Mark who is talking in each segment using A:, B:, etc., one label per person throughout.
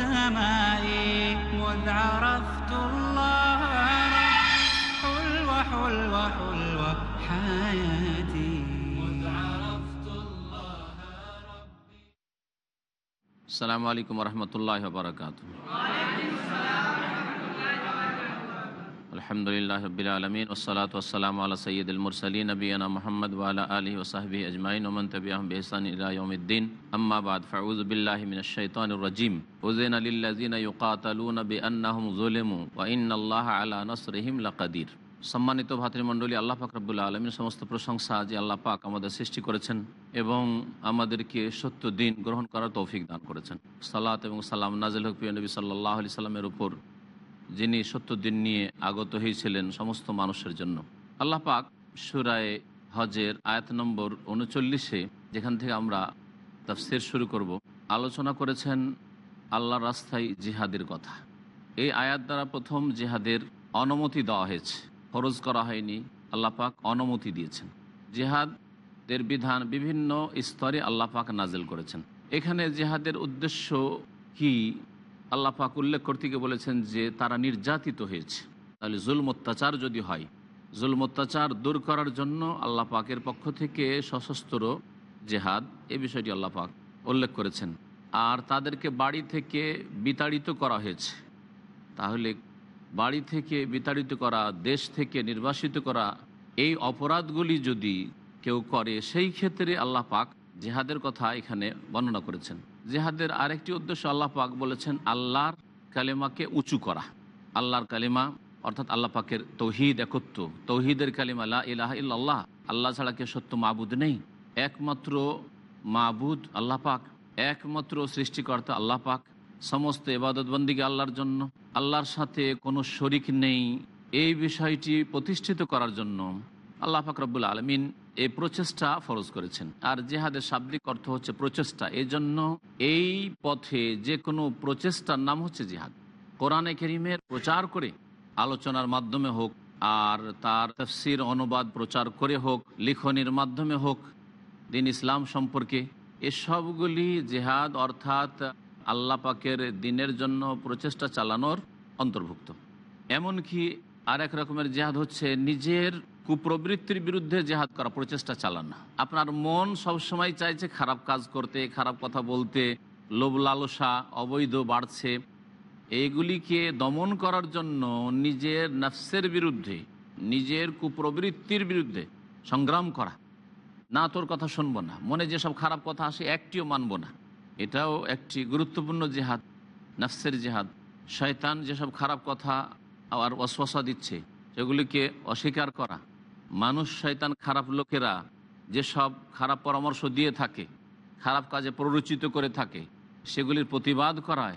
A: سمائي مذ عرفت الله حلوة حلوة حلوة حياتي.
B: السلام عليكم ورحمة الله وبركاته. আলহামদুলিল্লাহ রবিল আলমিন ওসলাত ওসালাম আল্লাহ সৈয়দুল মুরসলী নবীনা মোহাম্মদ ওয়ালা আলী ওসাহবি আজমাইন ওমন তবিয়াম বেহসান ইরাউমদ্দিন আম্মাবাদ ফাউজবিল্লাহমিনশাইতানুরজিম হুজেন আলিল্লাজিন ইউকাতালুন বি আন্নাহুম জুলেমু ওয়াইন আল্লাহ আলা নসরহিম লাকাদির। সম্মানিত ভাতৃমণ্ডলী, আল্লাহ পাক রব্বুল্লা আলমীর সমস্ত প্রশংসা যে আল্লাহ পাক আমাদের সৃষ্টি করেছেন এবং আমাদেরকে সত্য দিন গ্রহণ করার তৌফিক দান করেছেন। সালাত এবং সালাম নাজিল হক প্রিয় নবী সাল্লাহ আলি সাল্লামের উপর যিনি সত্য দিন নিয়ে আগত হয়েছিলেন সমস্ত মানুষের জন্য। আল্লাহ পাক সুরায় হজের আয়াত নম্বর উনচল্লিশে যেখান থেকে আমরা তাফসির শুরু করব, আলোচনা করেছেন আল্লাহ রাস্তায় জিহাদের কথা। এই আয়াত দ্বারা প্রথম জিহাদের অনুমতি দেওয়া হয়েছে। ফরজ করা হয়নি, আল্লাহ পাক অনুমতি দিয়েছেন। জেহাদের বিধান বিভিন্ন স্তরে আল্লাহ পাক নাজেল করেছেন। এখানে জেহাদের উদ্দেশ্য কি আল্লাহ পাক উল্লেখ করতে গিয়ে বলেছেন যে তারা নির্যাতিত হয়েছে। তাহলে জুলম অত্যাচার যদি হয়, জুলম অত্যাচার দূর করার জন্য আল্লাহ পাকের পক্ষ থেকে সশস্ত্র জেহাদ এ বিষয়টি আল্লাহ পাক উল্লেখ করেছেন। আর তাদেরকে বাড়ি থেকে বিতাড়িত করা হয়েছে। তাহলে বাড়ি থেকে বিতাড়িত করা, দেশ থেকে নির্বাসিত করা এই অপরাধগুলি যদি কেউ করে, সেই ক্ষেত্রে আল্লাহ পাক জেহাদের কথা এখানে বর্ণনা করেছেন। জেহাদের আরেকটি উদ্দেশ্য আল্লাহ পাক বলেছেন, আল্লাহর কালেমাকে উঁচু করা। আল্লাহর কালেমা অর্থাৎ আল্লাহ পাকের তৌহিদ একত্ব তৌহিদের কালিমা লা ইলাহা ইল্লাল্লাহ, আল্লাহ ছাড়া কে সত্য মাবুদ নেই। একমাত্র মাবুদ আল্লাহ পাক, একমাত্র সৃষ্টিকর্তা আল্লাহ পাক, সমস্ত এবাদতবন্দিকে আল্লাহর জন্য। আল্লাহর সাথে কোনো শরিক নেই। এই বিষয়টি প্রতিষ্ঠিত করার জন্য আল্লাহ ফাকরাবুল আলমিন এই প্রচেষ্টা ফরজ করেছেন। আর জেহাদের শাব্দিক অর্থ হচ্ছে প্রচেষ্টা। এই জন্য এই পথে যে কোনো প্রচেষ্টার নাম হচ্ছে জেহাদ। কোরআনে কেরিমের প্রচার করে আলোচনার মাধ্যমে হোক, আর তার তফসির অনুবাদ প্রচার করে হোক, লিখনির মাধ্যমে হোক, দিন ইসলাম সম্পর্কে এসবগুলি জেহাদ অর্থাৎ আল্লাহ পাকের দিনের জন্য প্রচেষ্টা চালানোর অন্তর্ভুক্ত। এমনকি আর এক রকমের জেহাদ হচ্ছে নিজের কুপ্রবৃত্তির বিরুদ্ধে জেহাদ করা, প্রচেষ্টা চালানো। আপনার মন সবসময় চাইছে খারাপ কাজ করতে, খারাপ কথা বলতে, লোভ লালসা, অবৈধ বাড়ছে। এইগুলিকে দমন করার জন্য নিজের নফসের বিরুদ্ধে, নিজের কুপ্রবৃত্তির বিরুদ্ধে সংগ্রাম করা। না, তোর কথা শুনব না। মনে যেসব খারাপ কথা আসে, একটিও মানবো না। এটাও একটি গুরুত্বপূর্ণ জেহাদ, নফসের জেহাদ। শয়তান যেসব খারাপ কথা আর অশ্বাসা দিচ্ছে, সেগুলিকে অস্বীকার করা। মানুষ শয়তান খারাপ লোকেরা যেসব খারাপ পরামর্শ দিয়ে থাকে, খারাপ কাজে প্ররোচিত করে থাকে, সেগুলির প্রতিবাদ করায়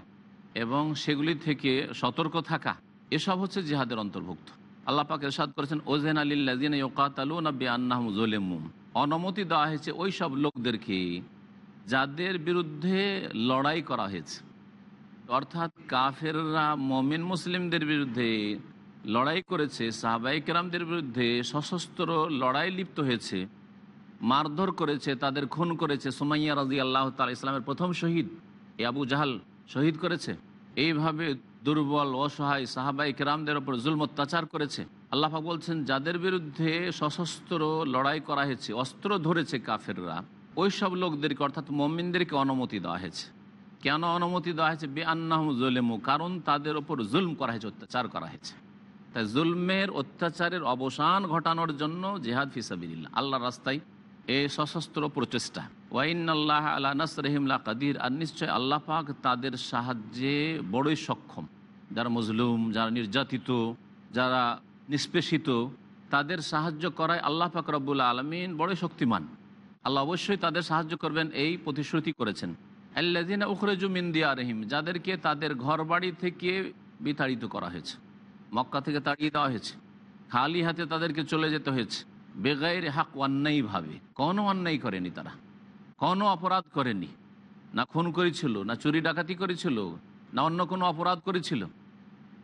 B: এবং সেগুলি থেকে সতর্ক থাকা, এসব হচ্ছে জিহাদের অন্তর্ভুক্ত। আল্লাহ পাক করেছেন ওজেন আলিল্লাজিন ইকাতালু নব্বী আন্নাহম জোলেমুম অনুমতি দেওয়া হয়েছে ওই সব লোকদেরকে যাদের বিরুদ্ধে লড়াই করা হয়েছে। অর্থাৎ কাফেররা, মমিন মুসলিমদের বিরুদ্ধে লড়াই করেছে সাহাবাইকেরামদের বিরুদ্ধে সশস্ত্র লড়াই লিপ্ত হয়েছে, মারধর করেছে, তাদের খুন করেছে। সুমাইয়া রাজি আল্লাহ তাল ইসলামের প্রথম শহীদ, এ আবু জাহাল শহীদ করেছে। এইভাবে দুর্বল, অসহায় সাহাবাই কেরামদের ওপর জুল অত্যাচার করেছে। আল্লাহা বলছেন, যাদের বিরুদ্ধে সশস্ত্র লড়াই করা হয়েছে, অস্ত্র ধরেছে কাফেররা ওই সব লোকদেরকে, অর্থাৎ মমিনদেরকে অনুমতি দেওয়া হয়েছে। কেন অনুমতি দেওয়া হয়েছে? বে আন্নাহম জুলেমু, কারণ তাদের ওপর জুলম করা হয়েছে, অত্যাচার করা হয়েছে। তাই জুলমের অত্যাচারের অবসান ঘটানোর জন্য জেহাদ ফিসাবিল্লা আল্লাহ রাস্তায় এ সশস্ত্র প্রচেষ্টা। ওয়াইন আল্লাহ আল্লাহ নাসরহিমলা কাদির, আর নিশ্চয় আল্লাহ পাক তাদের সাহায্যে বড়ই সক্ষম। যারা মজলুম, যারা নির্যাতিত, যারা নিষ্পেষিত, তাদের সাহায্য করায় আল্লাহ পাক রব্বুল আলমিন বড়ই শক্তিমান। আল্লাহ অবশ্যই তাদের সাহায্য করবেন, এই প্রতিশ্রুতি করেছেন। আল্লাদিনা উখরেজু মিন্দিয়া রহিম যাদেরকে তাদের ঘরবাড়ি থেকে বিতাড়িত করা হয়েছে। মক্কা থেকে তাড়িয়ে দেওয়া হয়েছে। খালি হাতে তাদেরকে চলে যেতে হয়েছে। বেগাইর হাক অন্যায় ভাবে। কোনো অন্যায় করেনি তারা। কোনো অপরাধ করেনি। না খুন করেছিল, না চুরি ডাকাতি করেছিল, না অন্য কোনো অপরাধ করেছিল।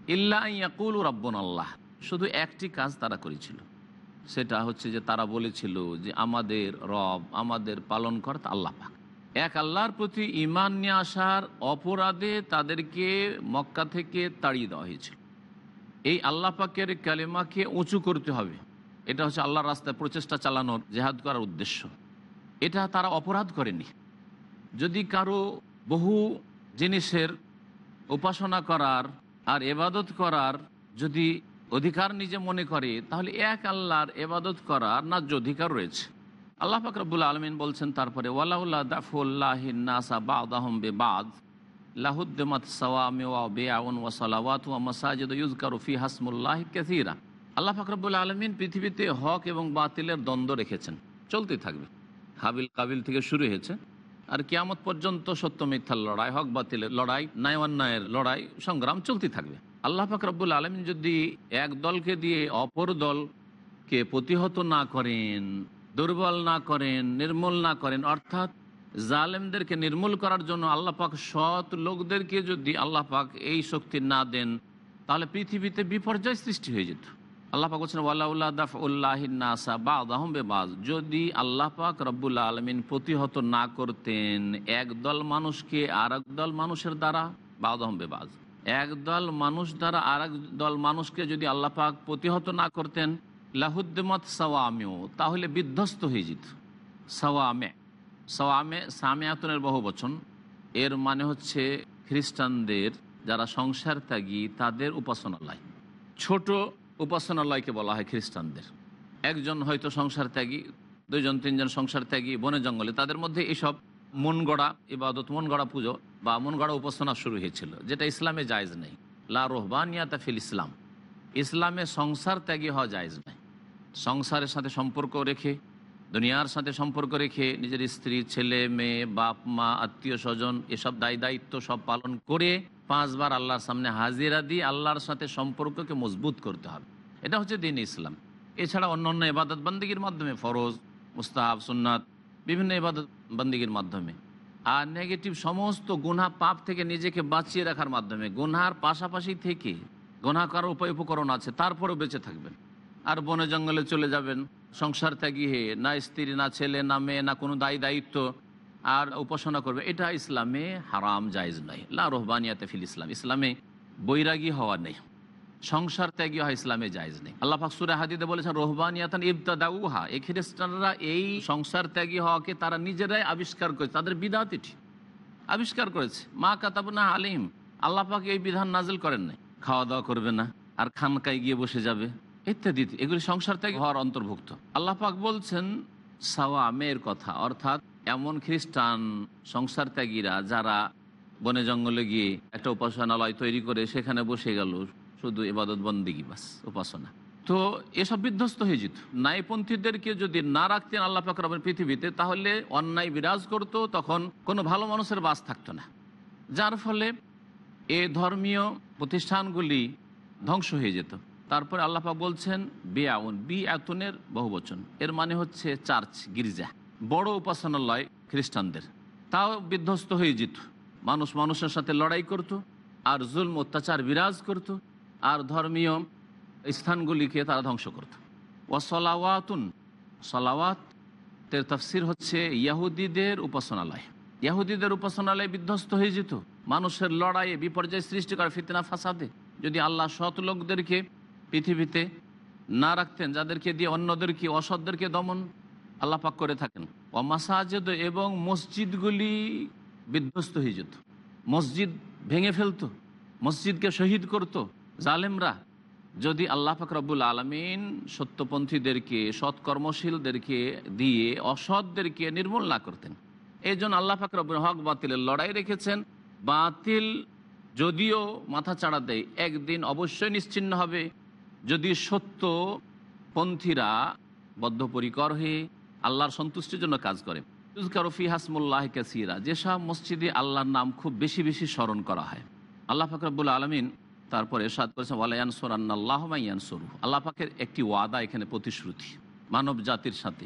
B: ইল্লা ইয়াকুল রব্বন আল্লাহ। শুধু একটি কাজ তারা করেছিল। সেটা হচ্ছে যে তারা বলেছিল যে আমাদের রব, আমাদের পালন কর্তা আল্লাহ পাক। এক আল্লাহর প্রতি ইমান নিয়ে আসার অপরাধে তাদেরকে মক্কা থেকে তাড়িয়ে দেওয়া হয়েছিল। এই আল্লাহ পাকের কালেমাকে উঁচু করতে হবে। এটা হচ্ছে আল্লাহর রাস্তায় প্রচেষ্টা চালানোর, জেহাদ করার উদ্দেশ্য। এটা তারা অপরাধ করেনি। যদি কারও বহু জিনিসের উপাসনা করার আর এবাদত করার যদি অধিকার নিজে মনে করে, তাহলে এক আল্লাহর এবাদত করার ন্যায্য অধিকার রয়েছে। আল্লাহ ফাকরবুল আলমিন বলছেন, তারপরে ওয়ালাউল্লাহ দাফুল্লাহিনাসা বাদাহম বে বাদ লাহুদ্দমাত সাওয়ামে ওয়া বেআউন ওয়া মাসাজিদ ইউজকারু ফি হাসমুল্লাহ কাসীরা। আল্লাহ ফাকরবুল আলমিন পৃথিবীতে হক এবং বাতিলের দ্বন্দ্ব রেখেছেন। চলতে থাকবে। হাবিল কাবিল থেকে শুরু হয়েছে। আর কিয়ামত পর্যন্ত সত্য মিথ্যার লড়াই, হক বাতিলের লড়াই ন্যায় অন্যায়ের লড়াই, সংগ্রাম চলতে থাকবে। আল্লাহ পাক রব্বুল আলমিন যদি এক দলকে দিয়ে অপর দলকে প্রতিহত না করেন, দুর্বল না করেন, নির্মূল না করেন, অর্থাৎ জালেমদেরকে নির্মূল করার জন্য আল্লাহ পাক সৎ লোকদেরকে যদি আল্লাহ পাক এই শক্তি না দেন, তাহলে পৃথিবীতে বিপর্যয় সৃষ্টি হয়ে যেত। আল্লাহ পাক বলছেন ওয়াল্লাহ দাফ উল্লাহিনাসা বা আদাহম বেবাজ। যদি আল্লাহ পাক রব্বুল্লা আলমিন প্রতিহত না করতেন একদল মানুষকে আর দল মানুষের দ্বারা বা আদাহম বেবাজ একদল মানুষ দ্বারা আর দল মানুষকে যদি আল্লাহ পাক প্রতিহত না করতেন, লাহুদ্দমত সাওয়ামেও তাহলে বিধ্বস্ত হয়ে যেত। সাওয়ামে। সাওয়ামে, সামিয়াতনের বহু বচন। এর মানে হচ্ছে খ্রিস্টানদের যারা সংসার ত্যাগী, তাদের উপাসনালয়। ছোট উপাসনালয়কে বলা হয় খ্রিস্টানদের। একজন হয়তো সংসার ত্যাগী, দুইজন, তিনজন সংসার ত্যাগী, বনে জঙ্গলে, তাদের মধ্যে এইসব মন গড়া ইবাদত মন গড়া পুজো বা মন গড়া উপাসনা শুরু হয়েছিল, যেটা ইসলামে জায়জ নেই। লা রোহবানিয়াতা ফিল ইসলাম। ইসলামে সংসার ত্যাগী হওয়া জায়জ নাই সংসারের সাথে সম্পর্ক রেখে দুনিয়ার সাথে সম্পর্ক রেখে নিজের স্ত্রী, ছেলে, মেয়ে, বাপ, মা, আত্মীয় স্বজন, এসব দায় দায়িত্ব সব পালন করে পাঁচবার আল্লাহর সামনে হাজিরা দিয়ে আল্লাহর সাথে সম্পর্ককে মজবুত করতে হবে। এটা হচ্ছে দিন ইসলাম। এছাড়া অন্য অন্য এবাদত বন্দিগির মাধ্যমে, ফরজ, মুস্তাহাব, সুন্নাত, বিভিন্ন এবাদত বন্দিগির মাধ্যমে। আর নেগেটিভ সমস্ত গুনা পাপ থেকে নিজেকে বাঁচিয়ে রাখার মাধ্যমে, গুনহার পাশাপাশি থেকে গুনা করার উপায় উপকরণ আছে, তারপরেও বেঁচে থাকবেন। আর বনে জঙ্গলে চলে যাবেন সংসার ত্যাগী হয়ে না স্ত্রী, না ছেলে, না মেয়ে, না কোনো দায়ী দায়িত্ব, আর উপাসনা করবে। এটা ইসলামে হারাম জায়জ নয়। লা রহবানিয়াতে ফিল ইসলাম। ইসলামে বৈরাগী হওয়া নেই। সংসার ত্যাগী হয় ইসলামে জায়জ নেই। আল্লাহ ফাকসুরে হাদিদে বলেছেন, রোহবানিয়াতান ইবতাদাউহা। এই খ্রিস্টানরা এই সংসার ত্যাগী হওয়াকে তারা নিজেরাই আবিষ্কার করেছে। তাদের বিধাত এটি। আবিষ্কার করেছে। মা কাতাবনা আলিম আল্লাহ পাক এই বিধান নাজিল করেন নাই। খাওয়া দাওয়া করবে না। আর খানকায় গিয়ে বসে যাবে। ইত্যাদি এগুলি সংসার ত্যাগী হওয়ার অন্তর্ভুক্ত। আল্লাহ পাক বলছেন সাওয়া মেয়ের কথা, অর্থাৎ এমন খ্রিস্টান সংসার ত্যাগীরা যারা বনে জঙ্গলে গিয়ে একটা উপাসনালয় তৈরি করে সেখানে বসে গেল, শুধু এবাদত বন্দিগি বাস, উপাসনা। তো এসব বিধ্বস্ত হয়ে যেত। ন্যায়পন্থীদেরকে যদি না রাখতেন আল্লাহ পাক পৃথিবীতে, তাহলে অন্যায় বিরাজ করত, তখন কোনো ভালো মানুষের বাস থাকতো না। যার ফলে এ ধর্মীয় প্রতিষ্ঠানগুলি ধ্বংস হয়ে যেত। তারপরে আল্লাপা বলছেন বেআউন বি আতুনের বহু বচন। এর মানে হচ্ছে চার্চ, গির্জা। বড় উপাসনালয় খ্রিস্টানদের। তাও বিধ্বস্ত হয়ে যেত। মানুষ মানুষের সাথে লড়াই করত, আর জুলম, অত্যাচার বিরাজ করত, আর ধর্মীয় স্থানগুলিকে তারা ধ্বংস করত। ওয়াসলাওয়াতুন সলাওয়াত তের তফসির হচ্ছে ইয়াহুদিদের উপাসনালয়। ইয়াহুদিদের উপাসনালয় বিধ্বস্ত হয়ে যেত। মানুষের লড়াইয়ে বিপর্যয় সৃষ্টি করে ফিতনা, ফাসাদে। যদি আল্লাহ সৎ লোকদেরকে পৃথিবীতে না রাখতেন, যাদেরকে দিয়ে অন্যদেরকে, অসৎদেরকে দমন আল্লাহ পাক করে থাকেন। অমাসাজেদ এবং মসজিদগুলি বিধ্বস্ত হয়ে যেত। মসজিদ ভেঙে ফেলতো, মসজিদকে শহীদ করত। জালেমরা যদি আল্লাহ পাক রব্বুল আলমিন সত্যপন্থীদেরকে, সৎকর্মশীলদেরকে দিয়ে অসৎদেরকে নির্মূল না করতেন এই জন্য আল্লাহ পাক রব্বুল হক বাতিলের লড়াই রেখেছেন। বাতিল যদিও মাথা চাড়া দেয়, একদিন অবশ্যই নিশ্চিন্ন হবে। যদি সত্য পন্থীরা বদ্ধপরিকর হয়ে আল্লাহর সন্তুষ্টির জন্য কাজ করে ইউজকারফি হাসমুল্লাহ কাসিরা, যেসব মসজিদে আল্লাহর নাম খুব বেশি বেশি স্মরণ করা হয়। আল্লাহ ফাকরাবুল আলমিন তারপরে এরশাদ করেছেন ওয়ালায়ানসর আন্নাল্লাহ ইয়ানসরু আল্লাহ পাকের একটি ওয়াদা এখানে প্রতিশ্রুতি, মানব জাতির সাথে।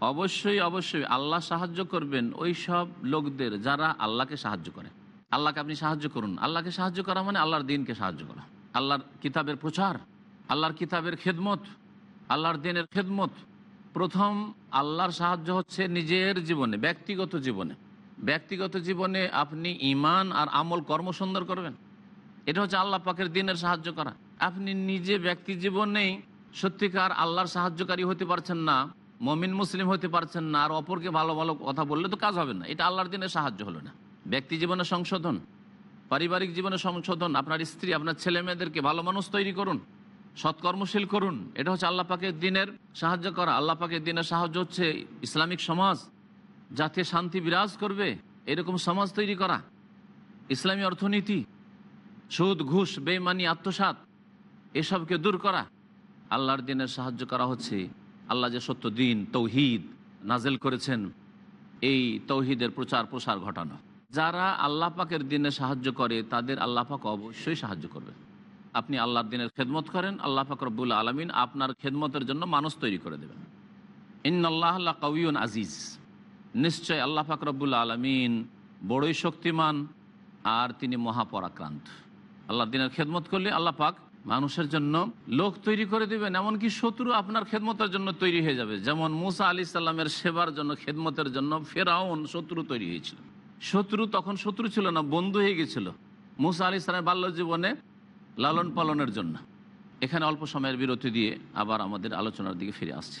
B: অবশ্যই অবশ্যই আল্লাহ সাহায্য করবেন ওই সব লোকদের যারা আল্লাহকে সাহায্য করে। আল্লাহকে আপনি সাহায্য করুন। আল্লাহকে সাহায্য করা মানে আল্লাহর দিনকে সাহায্য করা। আল্লাহর কিতাবের প্রচার। আল্লাহর কিতাবের খেদমত, আল্লাহর দিনের খেদমত। প্রথম আল্লাহর সাহায্য হচ্ছে নিজের জীবনে, ব্যক্তিগত জীবনে। ব্যক্তিগত জীবনে আপনি ইমান আর আমল কর্ম সুন্দর করবেন। এটা হচ্ছে আল্লাহ পাকের দিনের সাহায্য করা। আপনি নিজে ব্যক্তি জীবনেই সত্যিকার আল্লাহর সাহায্যকারী হতে পারছেন না, মমিন মুসলিম হতে পারছেন না, আর অপরকে ভালো ভালো কথা বললে তো কাজ হবে না। এটা আল্লাহর দিনের সাহায্য হলো না। ব্যক্তি জীবনে সংশোধন, পারিবারিক জীবনে সংশোধন, আপনার স্ত্রী, আপনার ছেলে মেয়েদেরকে ভালো মানুষ তৈরি করুন। সৎকর্মশীল করুন। এটা হচ্ছে আল্লাহ পাকের দিনের সাহায্য করা। আল্লাহ পাকের দিনের সাহায্য হচ্ছে ইসলামিক সমাজ। যাতে শান্তি বিরাজ করবে। এরকম সমাজ তৈরি করা। ইসলামী অর্থনীতি, সুদ, ঘুষ বেমানি আত্মসাত এসবকে দূর করা। আল্লাহর দিনের সাহায্য করা হচ্ছে। আল্লাহ যে সত্য দিন, তৌহিদ নাজেল করেছেন, এই তৌহিদের প্রচার প্রসার ঘটানো। যারা আল্লাহ পাকের দিনে সাহায্য করে, তাদের আল্লাহ পাক অবশ্যই সাহায্য করবে। আপনি আল্লাহর দিনের খেদমত করেন, আল্লাহ ফাকরবুল আলমিন আপনার খেদমতের জন্য মানুষ তৈরি করে দেবেন। ইন আল্লাহ আল্লাহ কবিউন আজিজ। নিশ্চয় আল্লাহ ফাকরবুল আলমিন বড়ই শক্তিমান আর তিনি মহাপরাক্রান্ত। আল্লাহ দিনের খেদমত করলে আল্লাহ পাক মানুষের জন্য লোক তৈরি করে দেবেন, এমনকি শত্রু আপনার খেদমতের জন্য তৈরি হয়ে যাবে। যেমন মুসা আলি সাল্লামের সেবার জন্য, খেদমতের জন্য ফেরাউন শত্রু তৈরি হয়েছিল। শত্রু তখন শত্রু ছিল না, বন্ধু হয়ে গেছিল। মুসা আলি সালামের বাল্য জীবনে লালন পালনের জন্য। এখানে অল্প সময়ের বিরতি দিয়ে আবার আমাদের আলোচনার দিকে ফিরে আসছি।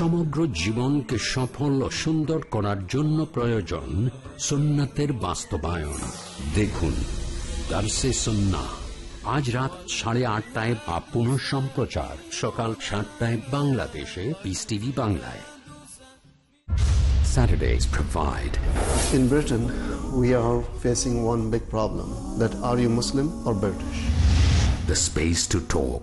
C: সমগ্র জীবনকে সফল ও সুন্দর করার জন্য প্রয়োজন সুন্নাতের বাস্তবায়ন দেখুন দার্সে সন্না আজ রাত সাড়ে আটটায় বা পুনঃ সম্প্রচার সকাল সাতটায় বাংলাদেশে পিস টিভি বাংলায় Saturdays provide
D: In Britain, we are facing one big problem that are you Muslim or British?
C: the space to talk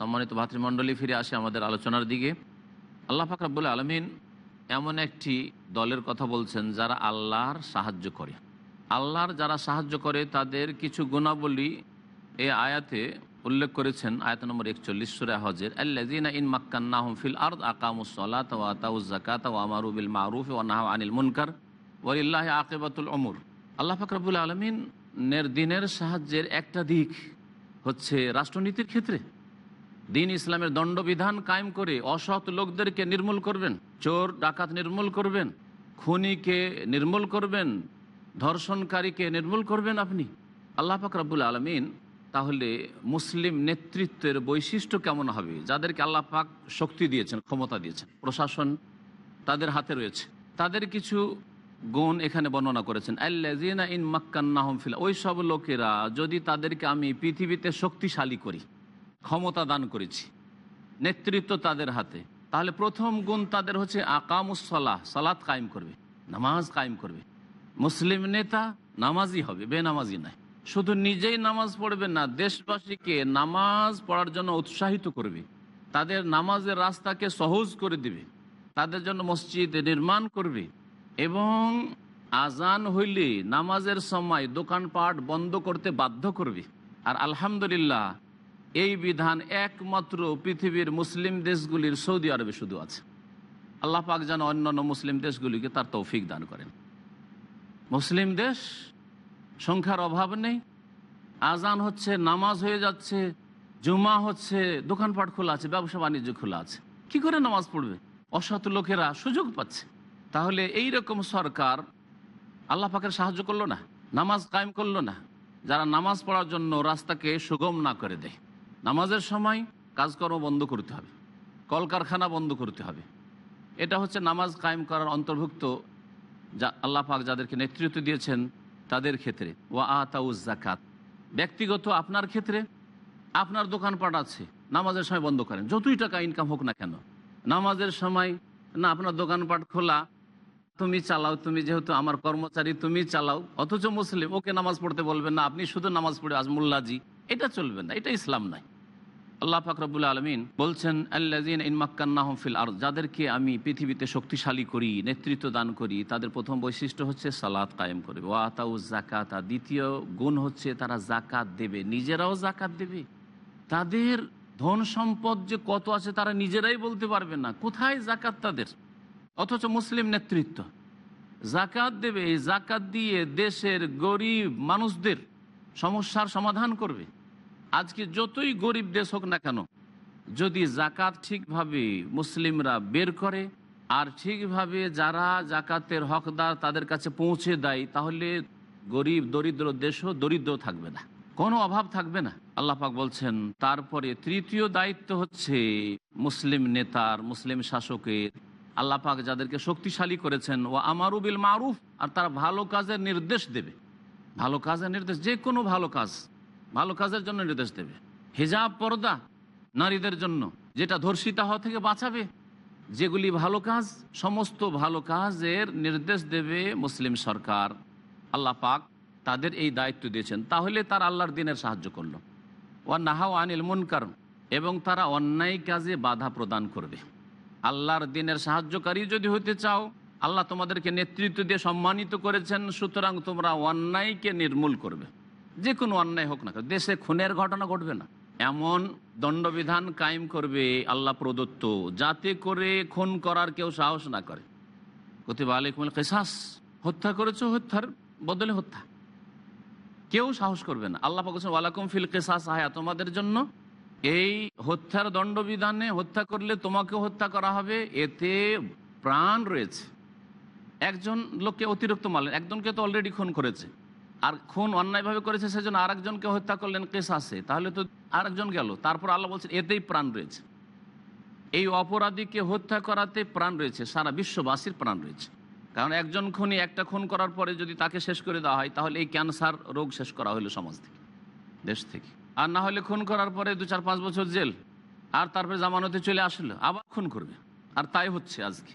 B: সম্মানিত ভাতৃমণ্ডলী ফিরে আসে আমাদের আলোচনার দিকে। আল্লাহ ফাকরাবুল আলমিন এমন একটি দলের কথা বলছেন যারা আল্লাহর সাহায্য করে। আল্লাহর যারা সাহায্য করে তাদের কিছু গুণাবলী এ আয়াতে উল্লেখ করেছেন, আয়াত নম্বর একচল্লিশ, সুরে হজের আল্লাজিনা ইন মাক্কান্নাহম ফিল আর্দ আকামুসলাত ওয়া তাউজাকাত ওয়া আমারু বিল মারুফ ওয়া নাহা আনিল মুনকার ওয়ালিল্লাহ আকিবাতুল অমর আল্লাহ ফাকরাবুল আলমিনের দিনের সাহায্যের একটা দিক হচ্ছে রাষ্ট্রনীতির ক্ষেত্রে। দিন ইসলামের দণ্ডবিধান কায়েম করে অসৎ লোকদেরকে নির্মূল করবেন, চোর, ডাকাত নির্মূল করবেন, খুনিকে নির্মূল করবেন, ধর্ষণকারীকে নির্মূল করবেন আপনি। আল্লাহ পাক রাব্বুল আলমিন, তাহলে মুসলিম নেতৃত্বের বৈশিষ্ট্য কেমন হবে? যাদেরকে আল্লাহ পাক শক্তি দিয়েছেন, ক্ষমতা দিয়েছেন, প্রশাসন তাদের হাতে রয়েছে। তাদের কিছু গুণ এখানে বর্ণনা করেছেন আল্লাজিনা ইন মাক্কান্নাহম ফিল ওই সব লোকেরা যদি তাদেরকে আমি পৃথিবীতে শক্তিশালী করি ক্ষমতা দান করেছি, নেতৃত্ব তাদের হাতে। তাহলে প্রথম গুণ তাদের হচ্ছে আকামুসলাহ সালাত কায়েম করবে, নামাজ কায়েম করবে। মুসলিম নেতা নামাজি হবে, বেনামাজি নয়। শুধু নিজেই নামাজ পড়বে না, দেশবাসীকে নামাজ পড়ার জন্য উৎসাহিত করবে। তাদের নামাজের রাস্তাকে সহজ করে দিবে। তাদের জন্য মসজিদ নির্মাণ করবে। এবং আজান হইলে নামাজের সময় দোকানপাট বন্ধ করতে বাধ্য করবে। আর আলহামদুলিল্লাহ এই বিধান একমাত্র পৃথিবীর মুসলিম দেশগুলির সৌদি আরবে শুধু আছে। আল্লাহ পাক যেন অন্যান্য মুসলিম দেশগুলিকে তার তৌফিক দান করেন। মুসলিম দেশ, সংখ্যার অভাব নেই। আজান হচ্ছে, নামাজ হয়ে যাচ্ছে, জুমা হচ্ছে, দোকানপাট খোলা আছে, ব্যবসা বাণিজ্য খোলা আছে। কি করে নামাজ পড়বে? অসৎ লোকেরা সুযোগ পাচ্ছে। তাহলে এই রকম সরকার আল্লাহ পাকের সাহায্য করল না? নামাজ কায়েম করল না? যারা নামাজ পড়ার জন্য রাস্তাকে সুগম না করে দেয়। নামাজের সময় কাজকর্ম বন্ধ করতে হবে। কলকারখানা বন্ধ করতে হবে। এটা হচ্ছে নামাজ কায়েম করার অন্তর্ভুক্ত যা আল্লাহ পাক যাদেরকে নেতৃত্ব দিয়েছেন তাদের ক্ষেত্রে। ওয়া আতাউজ জাকাত ব্যক্তিগত আপনার ক্ষেত্রে আপনার দোকানপাট আছে, নামাজের সময় বন্ধ করেন। যতই টাকা ইনকাম হোক না কেন। নামাজের সময়, না, আপনার দোকানপাট খোলা। তুমি চালাও, তুমি যেহেতু আমার কর্মচারী, তুমি চালাও। অথচ মুসলিম, ওকে নামাজ পড়তে বলবেন না, আপনি শুধু নামাজ পড়ে আজমুল্লাজি এটা চলবে না, এটা ইসলাম নাই আল্লাহ ফাকরাবুল আলমিন বলছেন আল্লাজিন ইনমাক্কান্নাহম ফিল আর যাদেরকে আমি পৃথিবীতে শক্তিশালী করি, নেতৃত্ব দান করি, তাদের প্রথম বৈশিষ্ট্য হচ্ছে সালাদ কায়েম করবে। জাকাত দ্বিতীয় গুণ হচ্ছে তারা জাকাত দেবে। নিজেরাও জাকাত দেবে। তাদের ধন সম্পদ যে কত আছে তারা নিজেরাই বলতে পারবে না। কোথায় জাকাত তাদের? অথচ মুসলিম নেতৃত্ব। জাকাত দেবে, এই জাকাত দিয়ে দেশের গরিব মানুষদের সমস্যার সমাধান করবে। আজকে যতই গরিব দেশ হোক না কেন, যদি জাকাত ঠিকভাবে মুসলিমরা বের করে আর ঠিকভাবে যারা জাকাতের হকদার তাদের কাছে পৌঁছে দেয়, তাহলে গরিব, দরিদ্র দেশও দরিদ্র থাকবে না। কোনো অভাব থাকবে না। আল্লাহ পাক বলছেন, তারপরে তৃতীয় দায়িত্ব হচ্ছে মুসলিম নেতার, মুসলিম শাসকের। আল্লাহ পাক যাদেরকে শক্তিশালী করেছেন ও আমারু বিল মারুফ, আর তারা ভালো কাজের নির্দেশ দেবে। ভালো কাজের নির্দেশ, যে কোনো ভালো কাজ। ভালো কাজের জন্য নির্দেশ দেবে। হিজাব পর্দা নারীদের জন্য, যেটা ধর্ষিতা হওয়া থেকে বাঁচাবে। যেগুলি ভালো কাজ, সমস্ত ভালো কাজের নির্দেশ দেবে মুসলিম সরকার। আল্লাহ পাক তাদের এই দায়িত্ব দিয়েছেন। তাহলে তার আল্লাহর দিনের সাহায্য করল। ও নাহাও আনিল মুনকার, এবং তারা অন্যায় কাজে বাধা প্রদান করবে। আল্লাহর দিনের সাহায্যকারী যদি হতে চাও, আল্লাহ তোমাদেরকে নেতৃত্ব দিয়ে সম্মানিত করেছেন, সুতরাং তোমরা অন্যায়কে নির্মূল করবে। যে কোনো অন্যায় হোক না দেশে খুনের ঘটনা ঘটবে না। এমন দণ্ডবিধান কায়েম করবে আল্লাহ প্রদত্ত, যাতে করে খুন করার কেউ সাহস না করে। কতিবা আলিকুমুল কেসাস, হত্যা করেছ, হত্যার বদলে হত্যা। কেউ সাহস করবে না। আল্লাহ পাক বলছেন, ওয়ালাকুম ফিল কেসাস আয়া তোমাদের জন্য এই হত্যার দণ্ডবিধানে হত্যা করলে তোমাকে হত্যা করা হবে, এতে প্রাণ রয়েছে। একজন লোককে অতিরিক্ত মারলেন, একজনকে তো অলরেডি খুন করেছে। আর খুন অন্যায়ভাবে করেছে সেজন্য আরেকজনকে হত্যা করলেন কেসাসে। তাহলে তো আরেকজন গেল। তারপর আল্লাহ বলছেন, এতেই প্রাণ রয়েছে। এই অপরাধীকে হত্যা করাতে প্রাণ রয়েছে, সারা বিশ্ববাসীর প্রাণ রয়েছে। কারণ একজন খুনি একটা খুন করার পরে যদি তাকে শেষ করে দেওয়া হয়, তাহলে এই ক্যান্সার রোগ শেষ করা হলো সমাজ থেকে, দেশ থেকে। আর না হলে খুন করার পরে দু চার পাঁচ বছর জেল, আর তারপরে জামানতে চলে আসলো, আবার খুন করবে। আর তাই হচ্ছে আজকে।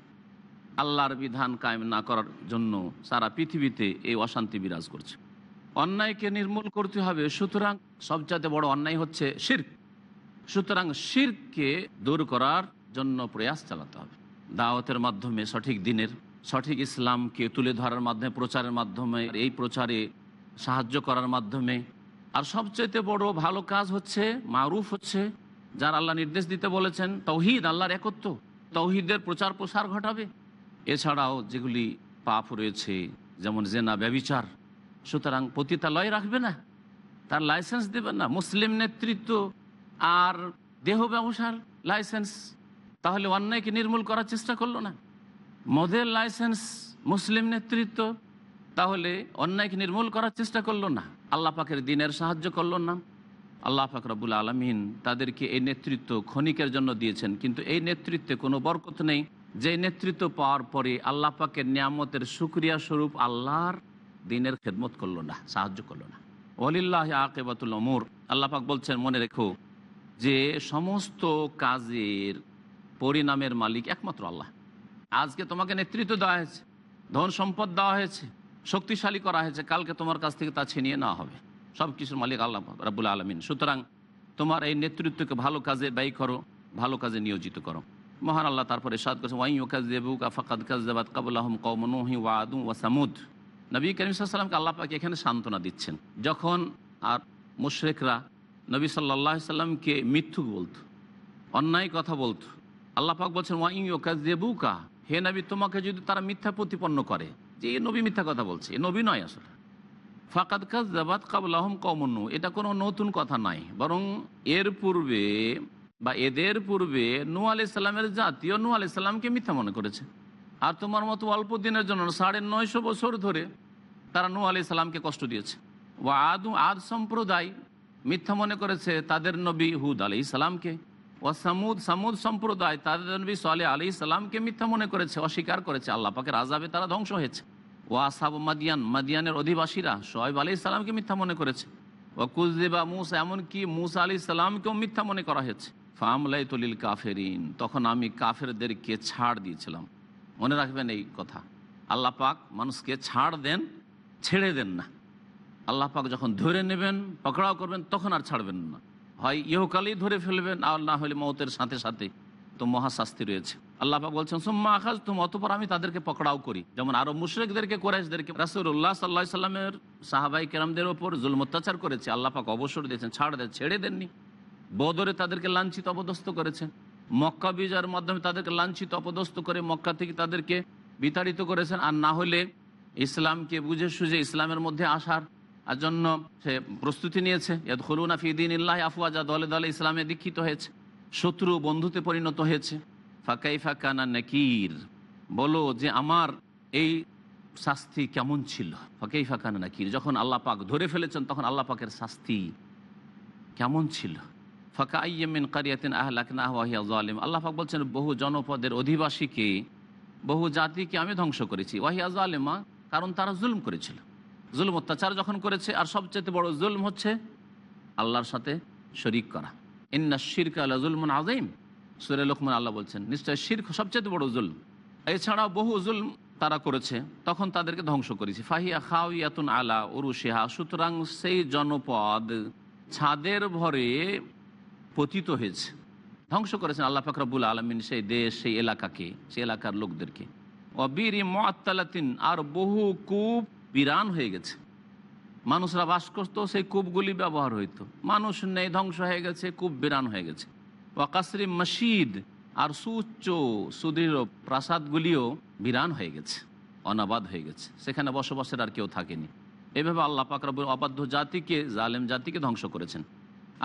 B: আল্লাহর বিধান কায়েম না করার জন্য সারা পৃথিবীতে এই অশান্তি বিরাজ করছে। অন্যায়কে নির্মূল করতে হবে। সুতরাং সবচাইতে বড় অন্যায় হচ্ছে শির্ক। সুতরাং শিরকে দূর করার জন্য প্রয়াস চালাতে হবে। দাওয়াতের মাধ্যমে সঠিক দিনের, সঠিক ইসলামকে তুলে ধরার মাধ্যমে, প্রচারের মাধ্যমে, এই প্রচারে সাহায্য করার মাধ্যমে। আর সবচেয়ে বড় ভালো কাজ হচ্ছে, মারুফ হচ্ছে, যার আল্লাহ নির্দেশ দিতে বলেছেন, তৌহিদ আল্লাহর একত্র তৌহিদের প্রচার প্রসার ঘটাবে। এছাড়াও যেগুলি পাপ রয়েছে, যেমন জেনা ব্যবিচার সুতরাং পতিতালয় রাখবে না, তার লাইসেন্স দেবে না, মুসলিম নেতৃত্ব আর দেহ ব্যবসার লাইসেন্স। তাহলে অন্যায়কে নির্মূল করার চেষ্টা করল না। মদের লাইসেন্স, মুসলিম নেতৃত্ব, তাহলে অন্যায়কে নির্মূল করার চেষ্টা করল না। আল্লাহ পাকের দিনের সাহায্য করল না। আল্লাহ পাক রবুল আলমিন তাদেরকে এই নেতৃত্ব ক্ষণিকের জন্য দিয়েছেন, কিন্তু এই নেতৃত্বে কোনো বরকত নেই। যে নেতৃত্ব পাওয়ার পরে আল্লাহ পাকের নিয়ামতের সুক্রিয়া স্বরূপ আল্লাহর দিনের খেদমত করল না, সাহায্য করল না। ওলিল্লাহ আকেবাতুল অমর আল্লাহ পাক বলছেন, মনে রেখো যে সমস্ত কাজের পরিণামের মালিক একমাত্র আল্লাহ। আজকে তোমাকে নেতৃত্ব দেওয়া হয়েছে, ধন সম্পদ দেওয়া হয়েছে, শক্তিশালী করা হয়েছে, কালকে তোমার কাছ থেকে তা ছিনিয়ে নেওয়া হবে। সব কিছুর মালিক আল্লাহ রাবুল আলমিন। সুতরাং তোমার এই নেতৃত্বকে ভালো কাজে ব্যয় করো, ভালো কাজে নিয়োজিত করো। মহান আল্লাহ তারপরে সাদ করছে ওয়াই কাজ দেবুকা ফাকাদ কাজ দেবাদ কাবুল আহম কৌমনুহি ওয়াদু ওয়াসামুদ নবী করিম সাল্লামকে আল্লাহ পাকে এখানে সান্ত্বনা দিচ্ছেন। যখন আর মুশরেকরা নবী সাল্লাহ সাল্লামকে মিথ্যুক বলতো, অন্যায় কথা বলতো, আল্লাহ পাক বলছেন ওয়াই কাজ দেবুকা হে নবী, তোমাকে যদি তারা মিথ্যা প্রতিপন্ন করে, যে এ নবী মিথ্যা কথা বলছে, এ নবী নয় আসলে। ফাকাদ কাজ জাবাদ কাবুলাহম কমনু এটা কোনো নতুন কথা নাই, বরং এর পূর্বে বা এদের পূর্বে নু আলি সাল্লামের জাতীয় নু আলি সাল্লামকে মিথ্যা মনে করেছে। আর তোমার মতো অল্প দিনের জন্য সাড়ে নয়শো বছর ধরে তারা নু আলি সাল্লামকে কষ্ট দিয়েছে। ও আদু, আদ সম্প্রদায় মিথ্যা মনে করেছে তাদের নবী হুদ আলি সালামকে ও সামুদ সামুদ সম্প্রদায় তাদের নবী সালে আলি সাল্লামকে মিথ্যা মনে করেছে, অস্বীকার করেছে। আল্লাহ পাকের আজাবে তারা ধ্বংস হয়েছে। ও আসাব মাদিয়ান, মাদিয়ানের অধিবাসীরা সোহেব আলি সাল্লামকে মিথ্যা মনে করেছে। ও কুজদেবা মুসা, এমনকি মুসা আলি সাল্লামকেও মিথ্যা মনে করা হয়েছে। ফামলাই তলিল কাফেরিন, তখন আমি কাফেরদেরকে ছাড় দিয়েছিলাম। মনে রাখবেন এই কথা। আল্লাহ পাক মানুষকে ছাড় দেন, ছেড়ে দেন না। আল্লাহ পাক যখন ধরে নেবেন, পকড়াও করবেন, তখন আর ছাড়বেন না। হয় ইহকালেই ধরে ফেলবেন, আর না হলে মৌতের সাথে সাথে তো মহাশাস্তি রয়েছে। আল্লাহ পাক বলছেন, সোম্মা আকাশ তুমি অতপর আমি তাদেরকে পকড়াও করি। যেমন আরও মুশরেকদেরকে, কোরাইশদেরকে। রাসুল্লাহ সাল্লাহ সাল্লামের সাহাবাই কেরামদের ওপর জুল অত্যাচার করেছে। আল্লাহ পাক অবসর দিয়েছেন, ছাড় দেন, ছেড়ে দেননি। বদরে তাদেরকে লাঞ্ছিত অপদস্থ করেছেন। মক্কা বিজয়ের মাধ্যমে তাদেরকে লাঞ্ছিত, অপদস্থ করে মক্কা থেকে তাদেরকে বিতাড়িত করেছেন। আর না হলে ইসলামকে বুঝে সুঝে ইসলামের মধ্যে আসার জন্য সে প্রস্তুতি নিয়েছে। ইয়াদ হলুনা ফিদিন ইল্লাহ আফওয়াজা, দলে দলে ইসলামে দীক্ষিত হয়েছে। শত্রু বন্ধুতে পরিণত হয়েছে। ফাঁকাই ফাঁকানা নাকির, বলো যে আমার এই শাস্তি কেমন ছিল? ফাঁকাই ফাঁকানা নাকির, যখন আল্লাহ পাক ধরে ফেলেছেন, তখন আল্লাহ পাকের শাস্তি কেমন ছিল? ফাঁকা আইয়মিন কারিয়াতিন আহলাকিন আহওয়াহিয়া জালিম আল্লাহ পাক বলছেন, বহু জনপদের অধিবাসীকে, বহু জাতিকে আমি ধ্বংস করেছি। ওয়াহিয়া জালেমা কারণ তারা জুলম করেছিল। জুলম অত্যাচার যখন করেছে, আর সবচেয়ে বড় জুলম হচ্ছে আল্লাহর সাথে শরিক করা। ইন্না শিরক আল্লাহ জুলমন আজিম সুরে লোকমান, আল্লাহ বলছেন, নিশ্চয় শির্ক সবচেয়ে বড় জুলম। এছাড়াও বহু জুলম তারা করেছে, তখন তাদেরকে ধ্বংস করেছি। ফাহিয়া খাওয়াতুন আলা উরুশেহা। সুতরাং সেই জনপদ ছাদের ভরে পতিত হয়েছে। ধ্বংস করেছেন আল্লাহ ফাকরাবুল আলমিন সেই দেশ, সেই এলাকাকে, সেই এলাকার লোকদেরকে। অবীর মআত্তালাতিন আর বহু কূপ বিরান হয়ে গেছে। মানুষরা বাস করতো, সেই কূপগুলি ব্যবহার হইতো। মানুষ নেই, ধ্বংস হয়ে গেছে, কূপ বিরান হয়ে গেছে। ওয়াকাসরি মসজিদ আর সুউচ্চ, সুদৃঢ় প্রাসাদগুলিও বিরান হয়ে গেছে, অনাবাদ হয়ে গেছে। সেখানে বসবাসের আর কেউ থাকেনি। এভাবে আল্লাহ পাক রব্বুল অবাধ্য জাতিকে, জালেম জাতিকে ধ্বংস করেছেন।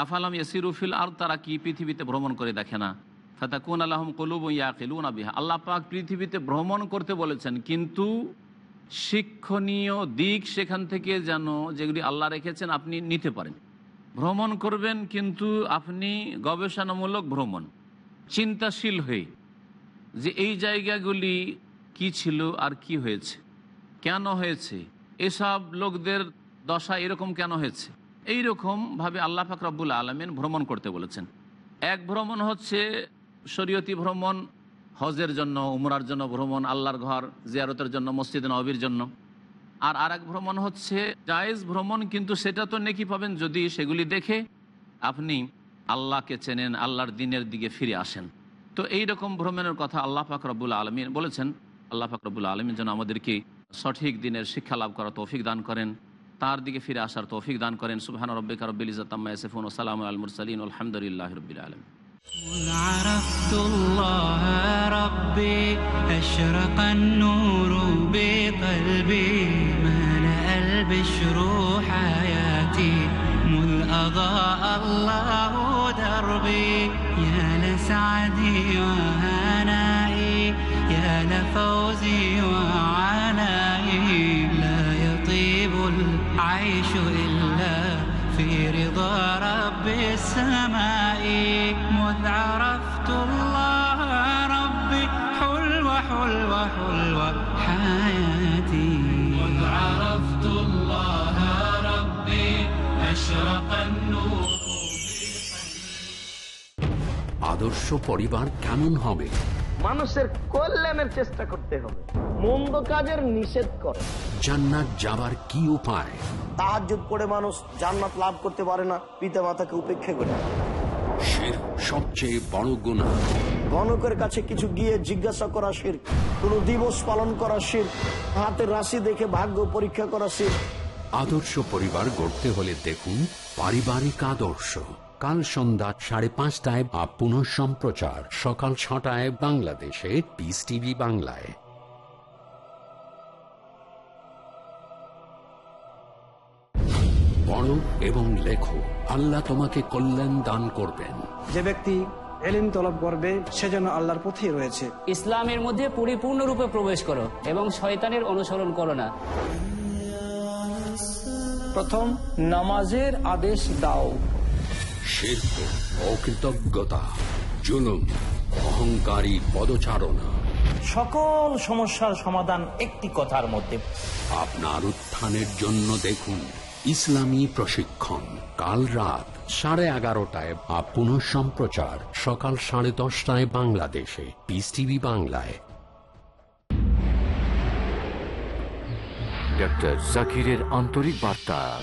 B: আফালাম ইয়াসিরুফিল আর তারা কি পৃথিবীতে ভ্রমণ করে দেখে না? ফাতা ফাতাকুন আল্লাহম কলুব ইয়াকিলুন বিহা। আল্লাহ পাক পৃথিবীতে ভ্রমণ করতে বলেছেন, কিন্তু শিক্ষণীয় দিক সেখান থেকে যেন যেগুলি আল্লাহ রেখেছেন আপনি নিতে পারেন। ভ্রমণ করবেন, কিন্তু আপনি গবেষণামূলক ভ্রমণ। চিন্তাশীল হয়ে যে এই জায়গাগুলি কি ছিল আর কি হয়েছে, কেন হয়েছে, এসব লোকদের দশা এরকম কেন হয়েছে? এই রকমভাবে আল্লাহ ফাকরাবুল আলমিন ভ্রমণ করতে বলেছেন। এক ভ্রমণ হচ্ছে শরীয়তি ভ্রমণ, হজের জন্য, উমরার জন্য ভ্রমণ, আল্লাহর ঘর, জিয়ারতের জন্য, মসজিদ নবীর জন্য। আর আর এক ভ্রমণ হচ্ছে জায়েজ ভ্রমণ, কিন্তু সেটা তো নেকি পাবেন যদি সেগুলি দেখে আপনি আল্লাহকে চেনেন, আল্লাহর দিনের দিকে ফিরে আসেন। তো এই রকম ভ্রমণের কথা আল্লাহ ফাকরাবুল আলমিন বলেছেন। আল্লাহ ফাকরাবুল আলমিন যেন আমাদেরকে সঠিক দিনের শিক্ষা লাভ করা তৌফিক দান করেন। তার দিকে ফিরে আসার তৌফিক দান করেন সুবহান রব্বিকা রব্বিল ইজ্জাতাম্মা ইয়াসিফুন ওয়া সালামু আল মুরসালিন আলহামদুলিল্লাহি রাব্বিল আলামিন
A: مذ عرفت الله ربي أشرق النور بقلبي ملأ البشر حياتي مذ أضاء الله دربي يا لسعدي وهنائي
C: আদর্শ পরিবার কেমন হবে?
E: মানুষের কল্যাণের চেষ্টা করতে হবে। মন্দ কাজের নিষেধ করে।
C: জান্নাত যাবার কি উপায়?
E: তাহাজুদ মানুষ জান্নাত লাভ করতে পারে না পিতা মাতাকে উপেক্ষা করে।
C: শিরক সবচেয়ে বড় গুণা
E: গণকের কাছে কিছু গিয়ে জিজ্ঞাসা করা শির কোন দিবস পালন করা শির হাতের রাশি দেখে ভাগ্য পরীক্ষা করা শির।
C: আদর্শ পরিবার গড়তে হলে দেখুন পারিবারিক আদর্শ। কাল সন্ধ্যা সাড়ে পাঁচটায় বা পুনঃ সম্প্রচার। সকাল ছটায় বাংলাদেশে পিস টিভি বাংলায়। পড়ো এবং লেখো। আল্লাহ তোমাকে কল্যাণ দান করবেন।
F: যে ব্যক্তি এলিম তলব করবে সেজন্য আল্লাহর পথেই রয়েছে।
G: ইসলামের মধ্যে পরিপূর্ণরূপে প্রবেশ করো এবং শয়তানের অনুসরণ করো না।
F: প্রথম নামাজের আদেশ দাও।
C: শিল্প অকৃতজ্ঞতা জুলুম অহংকারী পদচারণা।
H: সকল সমস্যার সমাধান একটি কথার মধ্যে।
C: আপনার উত্থানের জন্য দেখুন ইসলামী প্রশিক্ষণ কাল রাত সাড়ে এগারোটায় বা পুনঃ সম্প্রচার সকাল সাড়ে দশটায় বাংলাদেশে। পিস টিভি বাংলায়।
I: ডক্টর জাকিরের আন্তরিক বার্তা।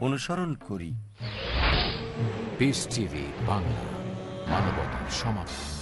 J: অনুসরণ করি।
I: বাংলা মানবতার সমাধান